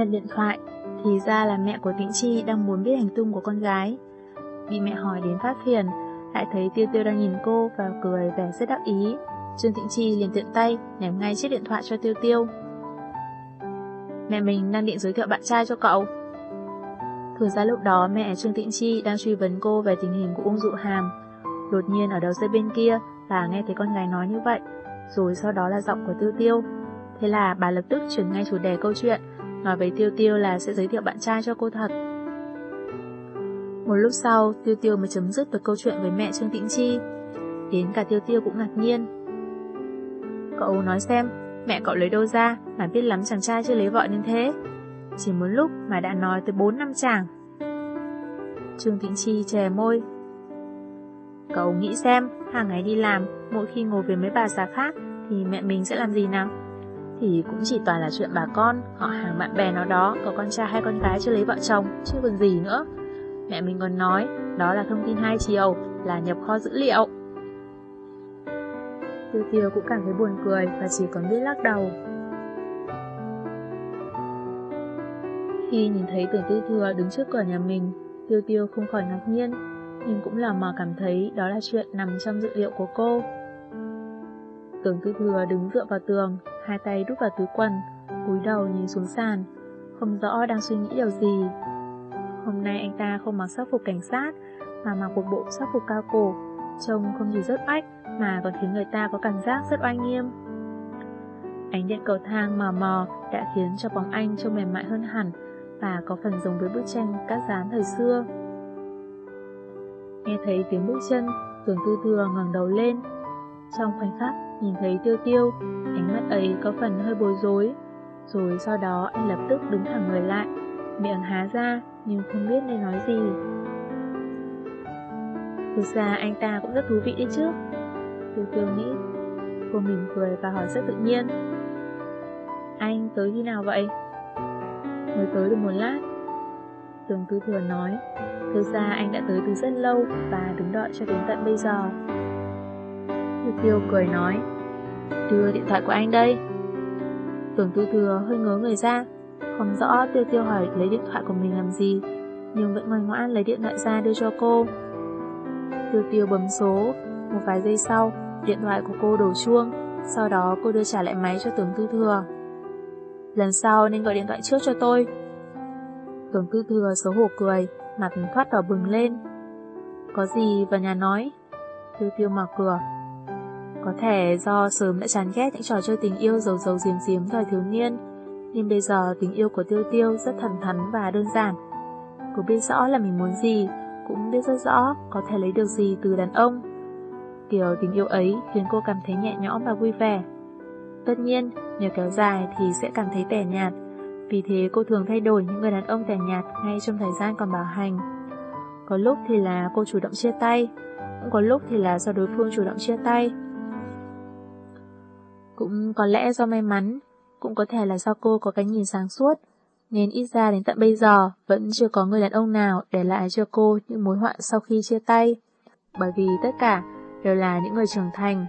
Nhận điện thoại, thì ra là mẹ của Tĩnh Chi đang muốn biết hành tung của con gái. Bị mẹ hỏi đến phát phiền, lại thấy Tiêu Tiêu đang nhìn cô và cười vẻ rất đắc ý. Trương Tĩnh Chi liền tiện tay ném ngay chiếc điện thoại cho Tiêu Tiêu. Mẹ mình đang định giới thiệu bạn trai cho cậu. Thực ra lúc đó mẹ Trương Tĩnh Chi đang truy vấn cô về tình hình của Uông Dụ Hàm. Đột nhiên ở đầu dây bên kia bà nghe thấy con gái nói như vậy, rồi sau đó là giọng của Tiêu Tiêu. Thế là bà lập tức chuyển ngay chủ đề câu chuyện, nói với Tiêu Tiêu là sẽ giới thiệu bạn trai cho cô thật. Một lúc sau, Tiêu Tiêu mới chấm dứt được câu chuyện với mẹ Trương Tĩnh Chi. Đến cả Tiêu Tiêu cũng ngạc nhiên. Cậu nói xem, mẹ cậu lấy đâu ra mà biết lắm chàng trai chưa lấy vợ nên thế. Chỉ một lúc mà đã nói tới 4 năm chàng. Trương Tĩnh Chi chè môi. Cậu nghĩ xem, hàng ngày đi làm, mỗi khi ngồi với mấy bà già khác thì mẹ mình sẽ làm gì nào? Thì cũng chỉ toàn là chuyện bà con, họ hàng bạn bè nó đó, có con trai hay con gái chưa lấy vợ chồng, chứ còn gì nữa. Mẹ mình còn nói, đó là thông tin hai chiều, là nhập kho dữ liệu. Tiêu tiêu cũng cảm thấy buồn cười và chỉ còn biết lắc đầu. Khi nhìn thấy tưởng tư thừa đứng trước cửa nhà mình, tiêu tiêu không khỏi ngạc nhiên, nhưng cũng là mà cảm thấy đó là chuyện nằm trong dự liệu của cô. Tưởng tư thừa đứng dựa vào tường, hai tay đút vào túi quần, cúi đầu nhìn xuống sàn, không rõ đang suy nghĩ điều gì. Hôm nay anh ta không mặc sắc phục cảnh sát, mà mặc một bộ sắc phục cao cổ, trông không chỉ rất ách, mà còn khiến người ta có cảm giác rất oai nghiêm. Ánh điện cầu thang mờ mờ đã khiến cho bóng anh trông mềm mại hơn hẳn và có phần giống với bức tranh các dán thời xưa. Nghe thấy tiếng bước chân, tưởng tư thừa ngẩng đầu lên. Trong khoảnh khắc nhìn thấy tiêu tiêu, ánh mắt ấy có phần hơi bối rối. Rồi sau đó anh lập tức đứng thẳng người lại, miệng há ra nhưng không biết nên nói gì. Thực ra anh ta cũng rất thú vị đấy chứ. Tiêu tiêu nghĩ. Cô mỉm cười và hỏi rất tự nhiên. Anh tới khi nào vậy? Mới tới được một lát. Tường Tư Thừa nói, thực ra anh đã tới từ rất lâu và đứng đợi cho đến tận bây giờ. Tiêu Tiêu cười nói, đưa điện thoại của anh đây. Tưởng Tư Thừa hơi ngớ người ra, không rõ Tiêu Tiêu hỏi lấy điện thoại của mình làm gì, nhưng vẫn ngoan ngoãn lấy điện thoại ra đưa cho cô. Tiêu Tiêu bấm số, một vài giây sau, điện thoại của cô đổ chuông, sau đó cô đưa trả lại máy cho Tưởng Tư Thừa. Lần sau nên gọi điện thoại trước cho tôi. Tưởng Tư Thừa xấu hổ cười, mặt thoát đỏ bừng lên. Có gì vào nhà nói? Tiêu Tiêu mở cửa. Có thể do sớm đã chán ghét những trò chơi tình yêu dầu dầu diếm diếm thời thiếu niên, nhưng bây giờ tình yêu của Tiêu Tiêu rất thẳng thắn và đơn giản. Cô biết rõ là mình muốn gì, cũng biết rất rõ có thể lấy được gì từ đàn ông. Kiểu tình yêu ấy khiến cô cảm thấy nhẹ nhõm và vui vẻ. Tất nhiên, nếu kéo dài thì sẽ cảm thấy tẻ nhạt, vì thế cô thường thay đổi những người đàn ông tẻ nhạt ngay trong thời gian còn bảo hành. Có lúc thì là cô chủ động chia tay, cũng có lúc thì là do đối phương chủ động chia tay. Cũng có lẽ do may mắn, cũng có thể là do cô có cái nhìn sáng suốt, nên ít ra đến tận bây giờ vẫn chưa có người đàn ông nào để lại cho cô những mối họa sau khi chia tay. Bởi vì tất cả đều là những người trưởng thành.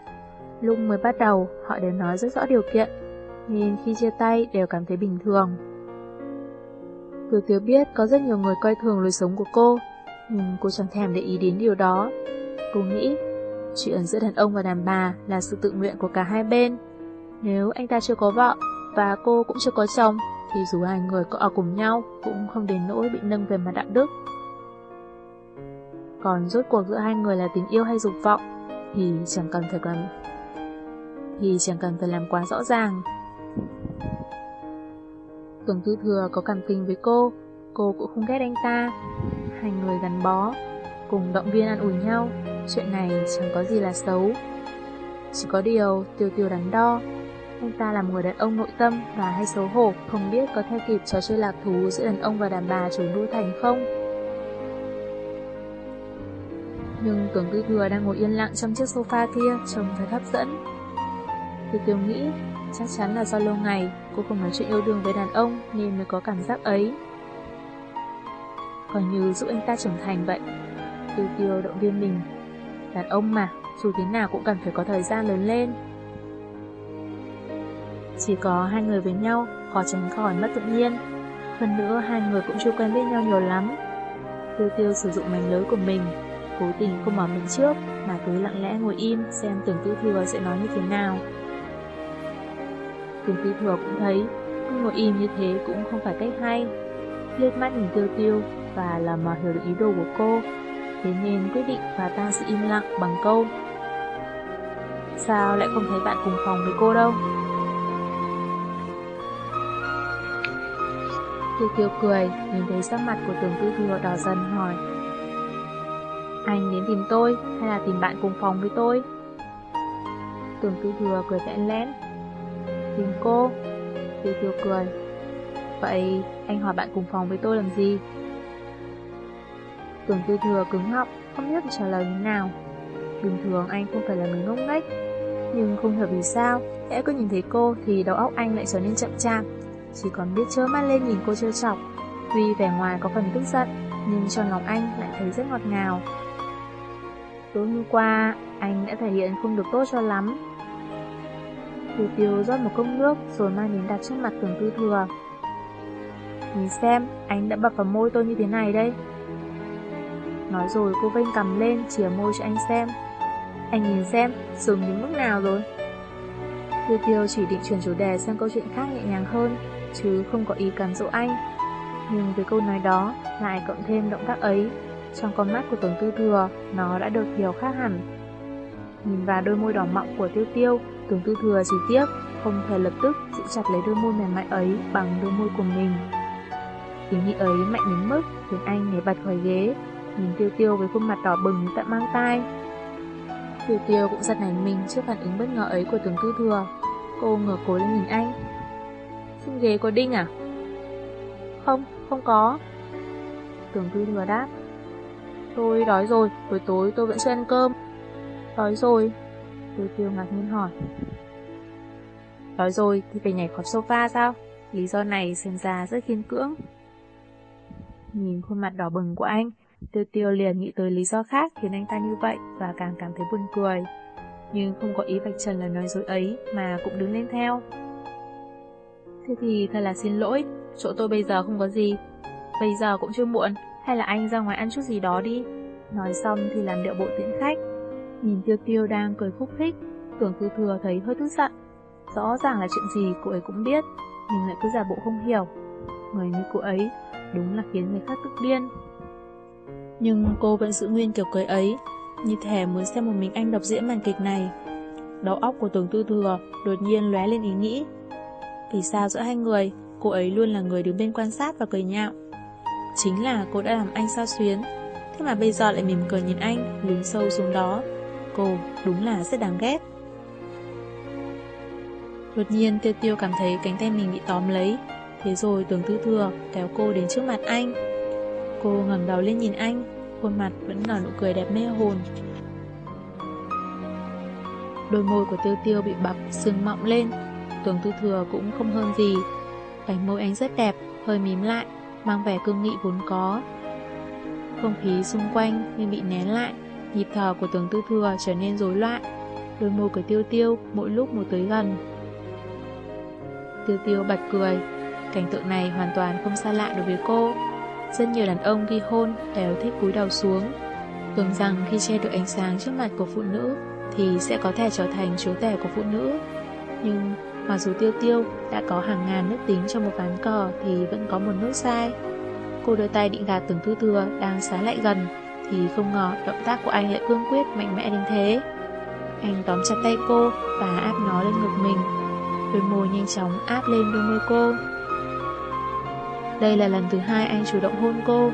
Lúc mới bắt đầu, họ đều nói rất rõ điều kiện, nên khi chia tay đều cảm thấy bình thường. Từ thiếu biết có rất nhiều người coi thường lối sống của cô, nhưng cô chẳng thèm để ý đến điều đó. Cô nghĩ, chuyện giữa đàn ông và đàn bà là sự tự nguyện của cả hai bên. Nếu anh ta chưa có vợ và cô cũng chưa có chồng, thì dù hai người có ở cùng nhau cũng không đến nỗi bị nâng về mặt đạo đức. Còn rốt cuộc giữa hai người là tình yêu hay dục vọng thì chẳng cần phải làm thì chẳng cần phải làm quá rõ ràng. Tưởng Tư Thừa có cảm tình với cô, cô cũng không ghét anh ta. Hai người gắn bó, cùng động viên ăn ủi nhau, chuyện này chẳng có gì là xấu. Chỉ có điều tiêu tiêu đắn đo, anh ta là một người đàn ông nội tâm và hay xấu hổ, không biết có theo kịp trò chơi lạc thú giữa đàn ông và đàn bà chủ đô thành không. Nhưng tưởng tư thừa đang ngồi yên lặng trong chiếc sofa kia trông thật hấp dẫn. Thì tiêu nghĩ, chắc chắn là do lâu ngày cô không nói chuyện yêu đương với đàn ông nên mới có cảm giác ấy. Còn như giúp anh ta trưởng thành vậy. Tiêu tiêu động viên mình. Đàn ông mà, dù thế nào cũng cần phải có thời gian lớn lên. Chỉ có hai người với nhau, khó tránh khỏi mất tự nhiên. Hơn nữa hai người cũng chưa quen biết nhau nhiều lắm. Tiêu tiêu sử dụng mảnh lưới của mình, cố tình không mở miệng trước mà cứ lặng lẽ ngồi im xem tưởng tư thừa sẽ nói như thế nào. Tưởng tư thừa cũng thấy, cứ ngồi im như thế cũng không phải cách hay. Liếc mắt nhìn tiêu tiêu và là mà hiểu được ý đồ của cô, thế nên quyết định và ta sẽ im lặng bằng câu. Sao lại không thấy bạn cùng phòng với cô đâu? Kiều Kiều cười, nhìn thấy sắc mặt của tưởng tư thừa đỏ dần hỏi. Anh đến tìm tôi hay là tìm bạn cùng phòng với tôi? Tưởng tư thừa cười vẽn lén. Tìm cô. Kiều Kiều cười. Vậy anh hỏi bạn cùng phòng với tôi làm gì? Tưởng tư thừa cứng họng, không biết trả lời như nào. Bình thường anh không phải là người ngốc nghếch, nhưng không hiểu vì sao, hễ cứ nhìn thấy cô thì đầu óc anh lại trở nên chậm chạp, chỉ còn biết trơ mắt lên nhìn cô trêu chọc. Tuy vẻ ngoài có phần tức giận, nhưng trong lòng anh lại thấy rất ngọt ngào. Tối hôm qua, anh đã thể hiện không được tốt cho lắm. Tiêu tiêu rót một cốc nước rồi mang đến đặt trước mặt tưởng tư thừa. Nhìn xem, anh đã bập vào môi tôi như thế này đây. Nói rồi cô vênh cầm lên, chìa môi cho anh xem. Anh nhìn xem, sừng đến mức nào rồi. Tiêu tiêu chỉ định chuyển chủ đề sang câu chuyện khác nhẹ nhàng hơn, chứ không có ý cám dỗ anh. Nhưng với câu nói đó, lại cộng thêm động tác ấy, trong con mắt của Tưởng Tư Thừa, nó đã được hiểu khác hẳn. Nhìn vào đôi môi đỏ mọng của Tiêu Tiêu, Tưởng Tư Thừa chỉ tiếc, không thể lập tức giữ chặt lấy đôi môi mềm mại ấy bằng đôi môi của mình. Ý nghĩ ấy mạnh đến mức khiến anh nhảy bật khỏi ghế, nhìn Tiêu Tiêu với khuôn mặt đỏ bừng tận mang tai. Tiêu Tiêu cũng giật nảy mình trước phản ứng bất ngờ ấy của Tưởng Tư Thừa. Cô ngửa cố lên nhìn anh. Trên ghế có đinh à? Không, không có. Tưởng Tư vừa đáp. Tôi đói rồi, buổi tối tôi vẫn chưa ăn cơm. Đói rồi. tôi Tiêu ngạc nhiên hỏi. Đói rồi thì phải nhảy khỏi sofa sao? Lý do này xem ra rất khiên cưỡng. Nhìn khuôn mặt đỏ bừng của anh, Tiêu Tiêu liền nghĩ tới lý do khác khiến anh ta như vậy và càng cảm thấy buồn cười. Nhưng không có ý vạch trần lời nói dối ấy mà cũng đứng lên theo. Thế thì thật là xin lỗi, chỗ tôi bây giờ không có gì. Bây giờ cũng chưa muộn, hay là anh ra ngoài ăn chút gì đó đi. Nói xong thì làm điệu bộ tiễn khách. Nhìn Tiêu Tiêu đang cười khúc khích, tưởng tư thừa thấy hơi tức giận. Rõ ràng là chuyện gì cô ấy cũng biết, nhưng lại cứ giả bộ không hiểu. Người như cô ấy đúng là khiến người khác tức điên. Nhưng cô vẫn giữ nguyên kiểu cười ấy, như thể muốn xem một mình anh đọc diễn màn kịch này. Đầu óc của tưởng tư thừa đột nhiên lóe lên ý nghĩ. Vì sao giữa hai người, cô ấy luôn là người đứng bên quan sát và cười nhạo. Chính là cô đã làm anh sao xuyến, thế mà bây giờ lại mỉm cười nhìn anh, lún sâu xuống đó. Cô đúng là rất đáng ghét. Đột nhiên tiêu tiêu cảm thấy cánh tay mình bị tóm lấy, thế rồi tưởng tư thừa kéo cô đến trước mặt anh. Cô ngẩng đầu lên nhìn anh, khuôn mặt vẫn nở nụ cười đẹp mê hồn. Đôi môi của tiêu tiêu bị bập, sưng mọng lên, tường tư thừa cũng không hơn gì. Cánh môi anh rất đẹp, hơi mím lại, mang vẻ cương nghị vốn có. Không khí xung quanh như bị nén lại, nhịp thở của tường tư thừa trở nên rối loạn. Đôi môi của tiêu tiêu mỗi lúc một tới gần. Tiêu tiêu bật cười, cảnh tượng này hoàn toàn không xa lạ đối với cô. Rất nhiều đàn ông ghi hôn đều thích cúi đầu xuống Tưởng rằng khi che được ánh sáng trước mặt của phụ nữ Thì sẽ có thể trở thành chúa tể của phụ nữ Nhưng mặc dù tiêu tiêu đã có hàng ngàn nước tính trong một ván cờ Thì vẫn có một nước sai. Cô đôi tay định gạt tưởng thư thừa đang xá lại gần Thì không ngờ động tác của anh lại cương quyết mạnh mẽ đến thế. Anh tóm chặt tay cô và áp nó lên ngực mình. Đôi môi nhanh chóng áp lên đôi môi cô. Đây là lần thứ hai anh chủ động hôn cô.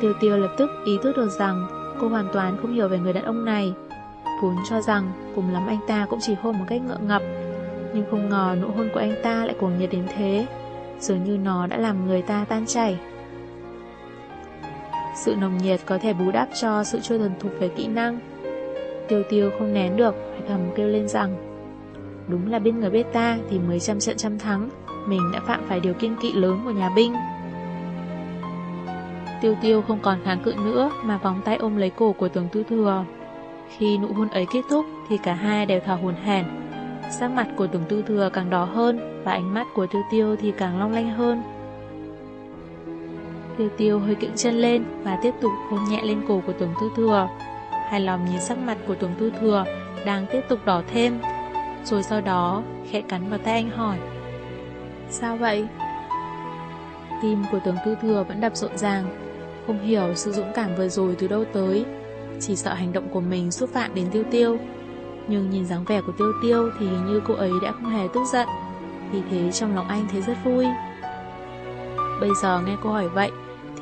Tiêu tiêu lập tức ý thức được rằng cô hoàn toàn không hiểu về người đàn ông này. Vốn cho rằng cùng lắm anh ta cũng chỉ hôn một cách ngượng ngập, nhưng không ngờ nụ hôn của anh ta lại cuồng nhiệt đến thế, dường như nó đã làm người ta tan chảy. Sự nồng nhiệt có thể bù đắp cho sự chưa thuần thục về kỹ năng. Tiêu tiêu không nén được, phải thầm kêu lên rằng Đúng là bên người biết ta thì mới trăm trận trăm thắng, mình đã phạm phải điều kiên kỵ lớn của nhà binh. Tiêu tiêu không còn kháng cự nữa mà vòng tay ôm lấy cổ của tướng tư thừa. Khi nụ hôn ấy kết thúc thì cả hai đều thở hồn hển. Sắc mặt của Tùng tư thừa càng đỏ hơn và ánh mắt của tiêu tiêu thì càng long lanh hơn. Tiêu tiêu hơi cựng chân lên và tiếp tục hôn nhẹ lên cổ của Tùng Tư Thừa. Hài lòng nhìn sắc mặt của Tùng Tư Thừa đang tiếp tục đỏ thêm. Rồi sau đó khẽ cắn vào tay anh hỏi. Sao vậy? Tim của Tùng Tư Thừa vẫn đập rộn ràng, không hiểu sự dũng cảm vừa rồi từ đâu tới. Chỉ sợ hành động của mình xúc phạm đến Tiêu Tiêu. Nhưng nhìn dáng vẻ của Tiêu Tiêu thì hình như cô ấy đã không hề tức giận. Vì thế trong lòng anh thấy rất vui. Bây giờ nghe cô hỏi vậy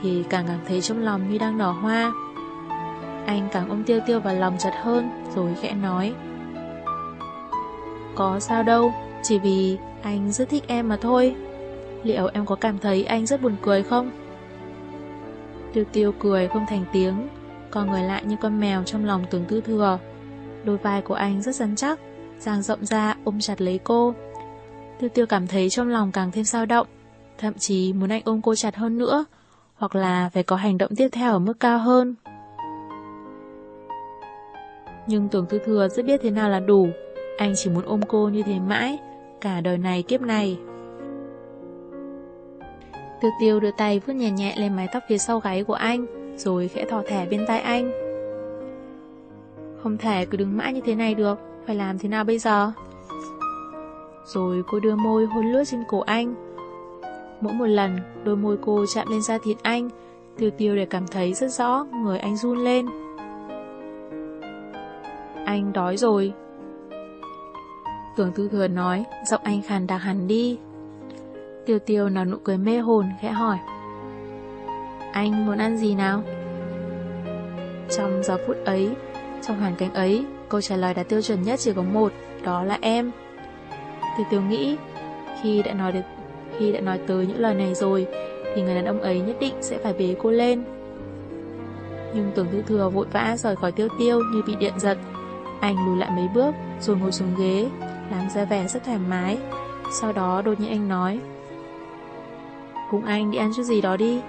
thì càng cảm thấy trong lòng như đang nở hoa. Anh càng ôm tiêu tiêu vào lòng chặt hơn rồi khẽ nói. Có sao đâu, chỉ vì anh rất thích em mà thôi. Liệu em có cảm thấy anh rất buồn cười không? Tiêu tiêu cười không thành tiếng, còn người lại như con mèo trong lòng tưởng tư thừa. Đôi vai của anh rất rắn chắc, giang rộng ra ôm chặt lấy cô. Tiêu tiêu cảm thấy trong lòng càng thêm sao động, thậm chí muốn anh ôm cô chặt hơn nữa, hoặc là phải có hành động tiếp theo ở mức cao hơn. Nhưng tưởng tư thừa rất biết thế nào là đủ, anh chỉ muốn ôm cô như thế mãi, cả đời này kiếp này. Tiêu tiêu đưa tay vuốt nhẹ nhẹ lên mái tóc phía sau gáy của anh, rồi khẽ thò thẻ bên tay anh. Không thể cứ đứng mãi như thế này được, phải làm thế nào bây giờ? Rồi cô đưa môi hôn lướt trên cổ anh. Mỗi một lần, đôi môi cô chạm lên da thịt anh, tiêu tiêu để cảm thấy rất rõ người anh run lên. Anh đói rồi. Tưởng tư thừa nói, giọng anh khàn đặc hẳn đi. Tiêu tiêu nở nụ cười mê hồn, khẽ hỏi. Anh muốn ăn gì nào? Trong giờ phút ấy, trong hoàn cảnh ấy, câu trả lời đã tiêu chuẩn nhất chỉ có một, đó là em. Tiêu tiêu nghĩ, khi đã nói được khi đã nói tới những lời này rồi, thì người đàn ông ấy nhất định sẽ phải bế cô lên. Nhưng tưởng tư thừa vội vã rời khỏi tiêu tiêu như bị điện giật. Anh lùi lại mấy bước, rồi ngồi xuống ghế, làm ra vẻ rất thoải mái. Sau đó đột nhiên anh nói, Cùng anh đi ăn chút gì đó đi.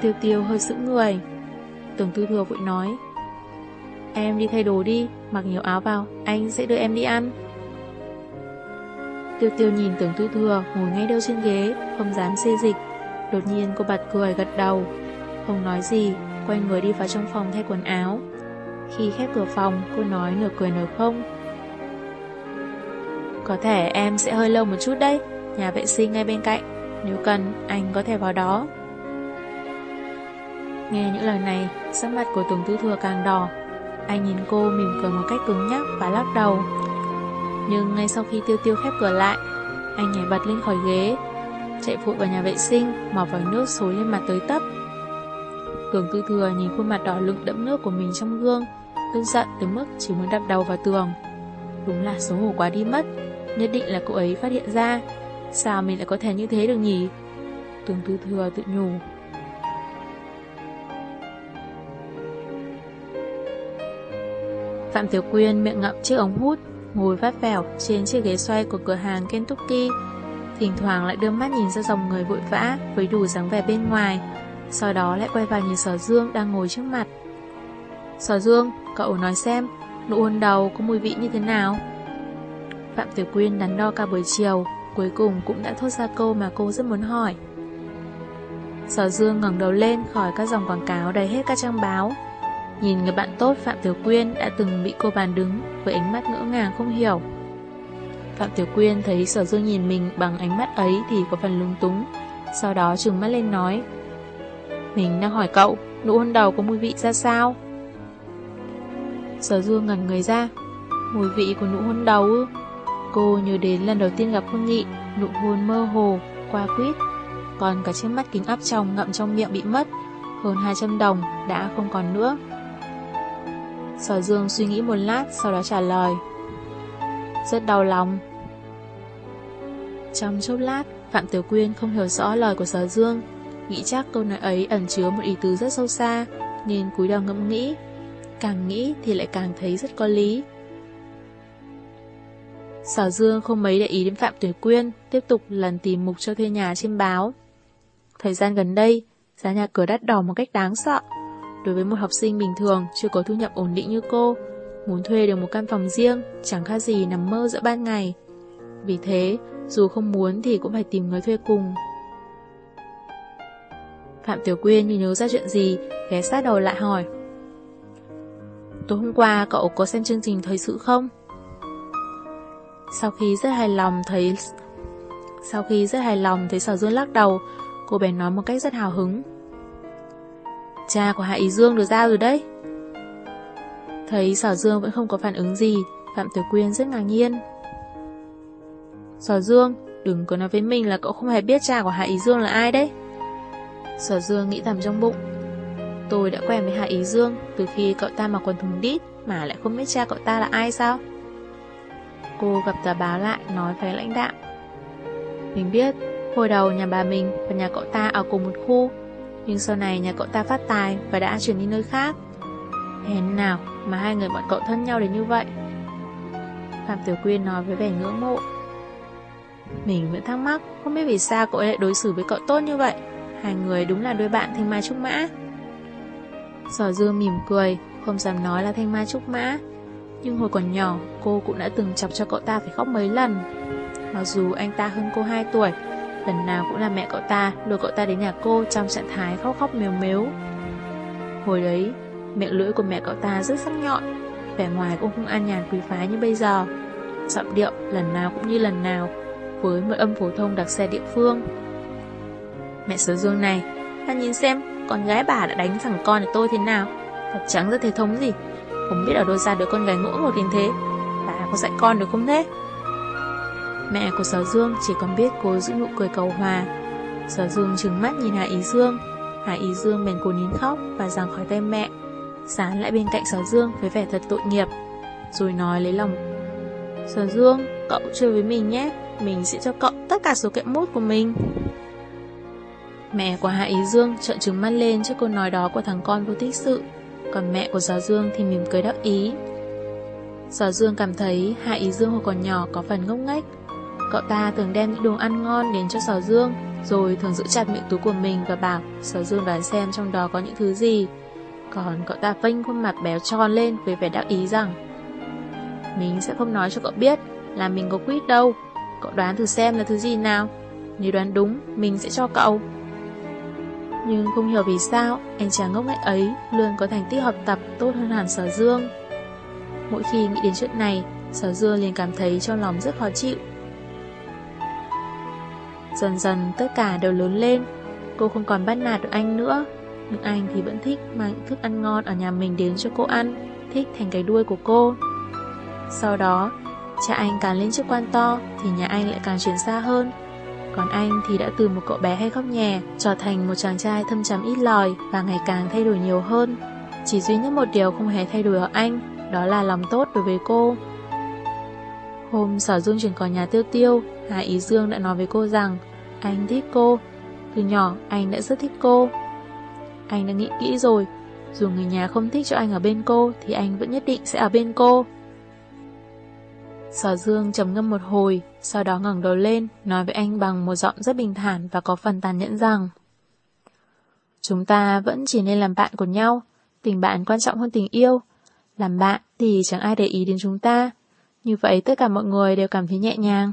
Tiêu tiêu hơi sững người. Tưởng tư thừa vội nói, Em đi thay đồ đi, mặc nhiều áo vào, anh sẽ đưa em đi ăn. Tiêu tiêu nhìn tưởng tư thừa ngồi ngay đâu trên ghế, không dám xê dịch. Đột nhiên cô bật cười gật đầu, không nói gì, quay người đi vào trong phòng thay quần áo. Khi khép cửa phòng, cô nói nửa cười nửa không. Có thể em sẽ hơi lâu một chút đấy, nhà vệ sinh ngay bên cạnh, nếu cần anh có thể vào đó. Nghe những lời này, sắc mặt của Tùng Tư Thừa càng đỏ. Anh nhìn cô mỉm cười một cách cứng nhắc và lắc đầu. Nhưng ngay sau khi Tiêu Tiêu khép cửa lại, anh nhảy bật lên khỏi ghế, chạy vội vào nhà vệ sinh, mò vào nước xối lên mặt tới tấp. Cường Tư Thừa nhìn khuôn mặt đỏ lựng đẫm nước của mình trong gương, tức giận tới mức chỉ muốn đập đầu vào tường. Đúng là xấu hổ quá đi mất, nhất định là cô ấy phát hiện ra. Sao mình lại có thể như thế được nhỉ? Tường Tư Thừa tự nhủ. Phạm Tiểu Quyên miệng ngậm chiếc ống hút, ngồi vắt vẻo trên chiếc ghế xoay của cửa hàng Kentucky. Thỉnh thoảng lại đưa mắt nhìn ra dòng người vội vã với đủ dáng vẻ bên ngoài, sau đó lại quay vào nhìn Sở Dương đang ngồi trước mặt. Sở Dương, cậu nói xem, nụ hôn đầu có mùi vị như thế nào? Phạm Tiểu Quyên đắn đo cả buổi chiều, cuối cùng cũng đã thốt ra câu mà cô rất muốn hỏi. Sở Dương ngẩng đầu lên khỏi các dòng quảng cáo đầy hết các trang báo, Nhìn người bạn tốt Phạm Tiểu Quyên đã từng bị cô bàn đứng với ánh mắt ngỡ ngàng không hiểu. Phạm Tiểu Quyên thấy Sở Dương nhìn mình bằng ánh mắt ấy thì có phần lung túng, sau đó trừng mắt lên nói. Mình đang hỏi cậu, nụ hôn đầu có mùi vị ra sao? Sở Dương ngẩn người ra, mùi vị của nụ hôn đầu ư? Cô nhớ đến lần đầu tiên gặp Phương Nghị, nụ hôn mơ hồ, qua quýt, còn cả chiếc mắt kính áp trong ngậm trong miệng bị mất, hơn 200 đồng đã không còn nữa. Sở Dương suy nghĩ một lát, sau đó trả lời. Rất đau lòng. Trong chốc lát, Phạm Tiểu Quyên không hiểu rõ lời của Sở Dương, Nghĩ chắc câu nói ấy ẩn chứa một ý tứ rất sâu xa, Nên cúi đầu ngẫm nghĩ, Càng nghĩ thì lại càng thấy rất có lý. Sở Dương không mấy để ý đến Phạm Tiểu Quyên, Tiếp tục lần tìm mục cho thuê nhà trên báo. Thời gian gần đây, Giá nhà cửa đắt đỏ một cách đáng sợ. Đối với một học sinh bình thường chưa có thu nhập ổn định như cô, muốn thuê được một căn phòng riêng chẳng khác gì nằm mơ giữa ban ngày. Vì thế, dù không muốn thì cũng phải tìm người thuê cùng. Phạm Tiểu Quyên như nhớ ra chuyện gì, ghé sát đầu lại hỏi. Tối hôm qua cậu có xem chương trình thời sự không? Sau khi rất hài lòng thấy Sau khi rất hài lòng thấy Sở Dương lắc đầu, cô bé nói một cách rất hào hứng. Cha của Hạ Ý Dương được giao rồi đấy. Thấy Sở Dương vẫn không có phản ứng gì, Phạm Tiểu Quyên rất ngạc nhiên. Sở Dương, đừng có nói với mình là cậu không hề biết cha của Hạ Ý Dương là ai đấy. Sở Dương nghĩ thầm trong bụng. Tôi đã quen với Hạ Ý Dương từ khi cậu ta mặc quần thùng đít mà lại không biết cha cậu ta là ai sao? Cô gặp tờ báo lại nói với lãnh đạo. Mình biết, hồi đầu nhà bà mình và nhà cậu ta ở cùng một khu, nhưng sau này nhà cậu ta phát tài và đã chuyển đi nơi khác. Hèn nào mà hai người bọn cậu thân nhau đến như vậy? Phạm Tiểu Quyên nói với vẻ ngưỡng mộ. Mình vẫn thắc mắc, không biết vì sao cậu ấy lại đối xử với cậu tốt như vậy. Hai người đúng là đôi bạn thanh mai trúc mã. Sở dư mỉm cười, không dám nói là thanh mai trúc mã. Nhưng hồi còn nhỏ, cô cũng đã từng chọc cho cậu ta phải khóc mấy lần. Mặc dù anh ta hơn cô 2 tuổi, lần nào cũng là mẹ cậu ta đưa cậu ta đến nhà cô trong trạng thái khóc khóc mếu mếu. Hồi đấy, miệng lưỡi của mẹ cậu ta rất sắc nhọn, vẻ ngoài cũng không an nhàn quý phái như bây giờ. Giọng điệu lần nào cũng như lần nào, với một âm phổ thông đặc xe địa phương. Mẹ Sở Dương này, ta nhìn xem, con gái bà đã đánh thằng con của tôi thế nào. Thật trắng rất thế thống gì. Không biết ở đâu ra đứa con gái ngỗ ngột đến thế. Bà có dạy con được không thế? Mẹ của Sở Dương chỉ còn biết cố giữ nụ cười cầu hòa. Sở Dương trừng mắt nhìn Hà Ý Dương. Hà Ý Dương bèn cố nín khóc và giằng khỏi tay mẹ. Sán lại bên cạnh Sở Dương với vẻ thật tội nghiệp. Rồi nói lấy lòng. Sở Dương, cậu chơi với mình nhé. Mình sẽ cho cậu tất cả số kẹo mút của mình. Mẹ của Hạ Ý Dương trợn trừng mắt lên trước câu nói đó của thằng con vô tích sự, còn mẹ của Gió Dương thì mỉm cười đắc ý. Gió Dương cảm thấy Hạ Ý Dương hồi còn nhỏ có phần ngốc nghếch. Cậu ta thường đem những đồ ăn ngon đến cho Sở Dương, rồi thường giữ chặt miệng túi của mình và bảo Sở Dương đoán xem trong đó có những thứ gì. Còn cậu ta vênh khuôn mặt béo tròn lên với vẻ đắc ý rằng Mình sẽ không nói cho cậu biết là mình có quýt đâu. Cậu đoán thử xem là thứ gì nào. Nếu đoán đúng, mình sẽ cho cậu. Nhưng không hiểu vì sao Anh chàng ngốc nghếch ấy Luôn có thành tích học tập tốt hơn hẳn Sở Dương Mỗi khi nghĩ đến chuyện này Sở Dương liền cảm thấy trong lòng rất khó chịu Dần dần tất cả đều lớn lên Cô không còn bắt nạt được anh nữa Nhưng anh thì vẫn thích mang thức ăn ngon ở nhà mình đến cho cô ăn Thích thành cái đuôi của cô Sau đó Cha anh càng lên chức quan to Thì nhà anh lại càng chuyển xa hơn còn anh thì đã từ một cậu bé hay khóc nhè trở thành một chàng trai thâm trầm ít lòi và ngày càng thay đổi nhiều hơn. Chỉ duy nhất một điều không hề thay đổi ở anh, đó là lòng tốt đối với cô. Hôm sở dương chuyển khỏi nhà tiêu tiêu, Hà Ý Dương đã nói với cô rằng anh thích cô. Từ nhỏ anh đã rất thích cô. Anh đã nghĩ kỹ rồi, dù người nhà không thích cho anh ở bên cô thì anh vẫn nhất định sẽ ở bên cô. Sở Dương trầm ngâm một hồi, sau đó ngẩng đầu lên, nói với anh bằng một giọng rất bình thản và có phần tàn nhẫn rằng Chúng ta vẫn chỉ nên làm bạn của nhau, tình bạn quan trọng hơn tình yêu. Làm bạn thì chẳng ai để ý đến chúng ta, như vậy tất cả mọi người đều cảm thấy nhẹ nhàng.